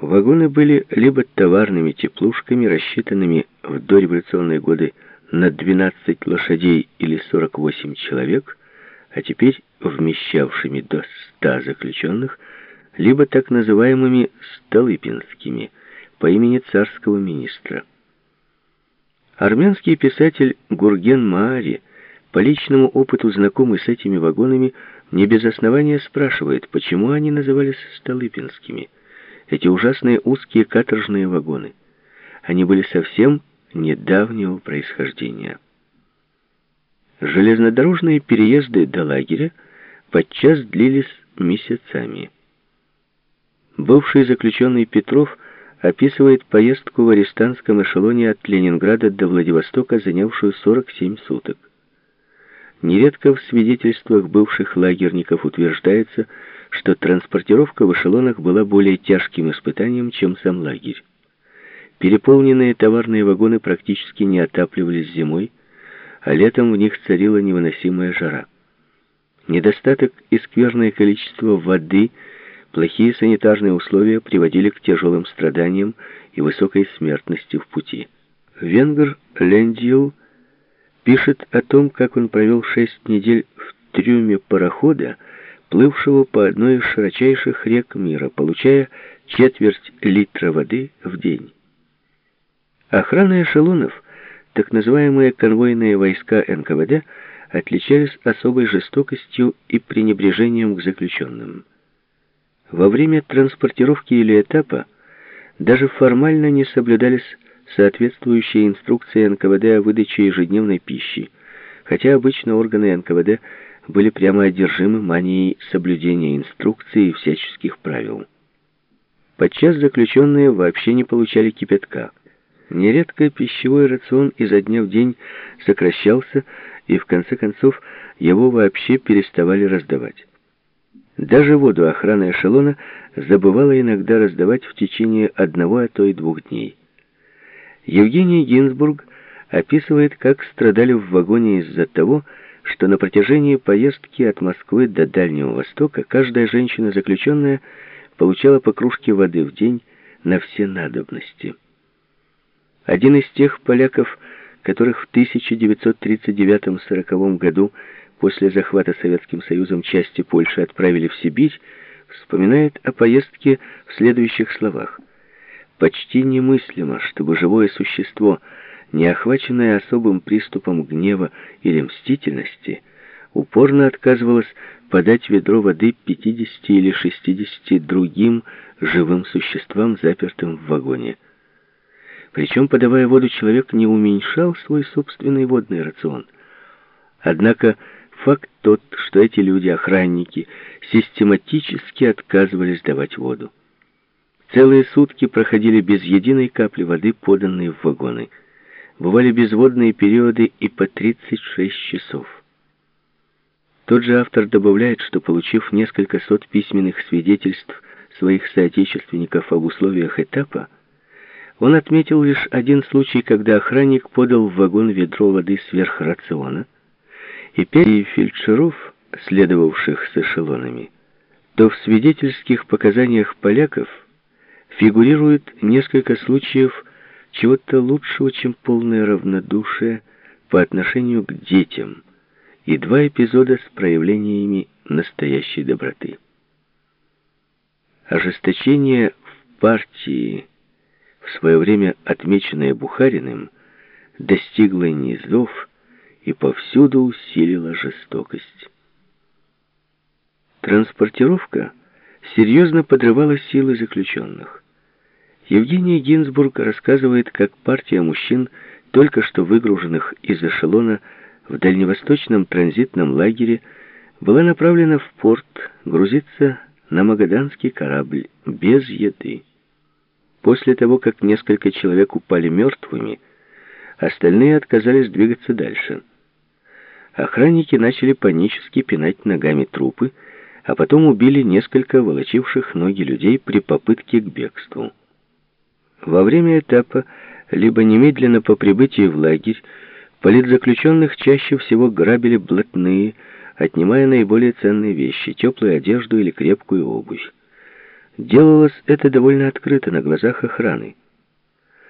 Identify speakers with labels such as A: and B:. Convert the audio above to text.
A: Вагоны были либо товарными теплушками, рассчитанными в дореволюционные годы на 12 лошадей или 48 человек, а теперь вмещавшими до 100 заключенных, либо так называемыми «столыпинскими» по имени царского министра. Армянский писатель Гурген Маари, по личному опыту знакомый с этими вагонами, не без основания спрашивает, почему они назывались «столыпинскими» эти ужасные узкие каторжные вагоны. Они были совсем недавнего происхождения. Железнодорожные переезды до лагеря подчас длились месяцами. Бывший заключенный Петров описывает поездку в арестантском эшелоне от Ленинграда до Владивостока, занявшую 47 суток. Нередко в свидетельствах бывших лагерников утверждается, что транспортировка в эшелонах была более тяжким испытанием, чем сам лагерь. Переполненные товарные вагоны практически не отапливались зимой, а летом в них царила невыносимая жара. Недостаток и скверное количество воды, плохие санитарные условия приводили к тяжелым страданиям и высокой смертности в пути. Венгер Лендил пишет о том, как он провел шесть недель в трюме парохода, плывшего по одной из широчайших рек мира, получая четверть литра воды в день. Охрана эшелонов, так называемые конвойные войска НКВД, отличались особой жестокостью и пренебрежением к заключенным. Во время транспортировки или этапа даже формально не соблюдались соответствующие инструкции НКВД о выдаче ежедневной пищи, хотя обычно органы НКВД были прямо одержимы манией соблюдения инструкций и всяческих правил. Подчас заключенные вообще не получали кипятка. Нередко пищевой рацион изо дня в день сокращался, и в конце концов его вообще переставали раздавать. Даже воду охрана эшелона забывала иногда раздавать в течение одного, а то и двух дней. Евгений Гинзбург описывает, как страдали в вагоне из-за того, что на протяжении поездки от Москвы до Дальнего Востока каждая женщина-заключенная получала по кружке воды в день на все надобности. Один из тех поляков, которых в 1939-40 году после захвата Советским Союзом части Польши отправили в Сибирь, вспоминает о поездке в следующих словах. «Почти немыслимо, чтобы живое существо – не охваченная особым приступом гнева или мстительности, упорно отказывалась подать ведро воды 50 или 60 другим живым существам, запертым в вагоне. Причем, подавая воду, человек не уменьшал свой собственный водный рацион. Однако факт тот, что эти люди, охранники, систематически отказывались давать воду. Целые сутки проходили без единой капли воды, поданной в вагоны – бывали безводные периоды и по 36 часов. Тот же автор добавляет, что, получив несколько сот письменных свидетельств своих соотечественников об условиях этапа, он отметил лишь один случай, когда охранник подал в вагон ведро воды сверх рациона, и пять фельдшеров, следовавших с эшелонами, то в свидетельских показаниях поляков фигурирует несколько случаев чего-то лучшего, чем полное равнодушие по отношению к детям, и два эпизода с проявлениями настоящей доброты. Ожесточение в партии, в свое время отмеченное Бухариным, достигло низов и повсюду усилило жестокость. Транспортировка серьезно подрывала силы заключенных. Евгений Гинзбург рассказывает, как партия мужчин, только что выгруженных из эшелона в дальневосточном транзитном лагере, была направлена в порт грузиться на магаданский корабль без еды. После того, как несколько человек упали мертвыми, остальные отказались двигаться дальше. Охранники начали панически пинать ногами трупы, а потом убили несколько волочивших ноги людей при попытке к бегству. Во время этапа, либо немедленно по прибытии в лагерь, политзаключенных чаще всего грабили блатные, отнимая наиболее ценные вещи, теплую одежду или крепкую обувь. Делалось это довольно открыто на глазах охраны.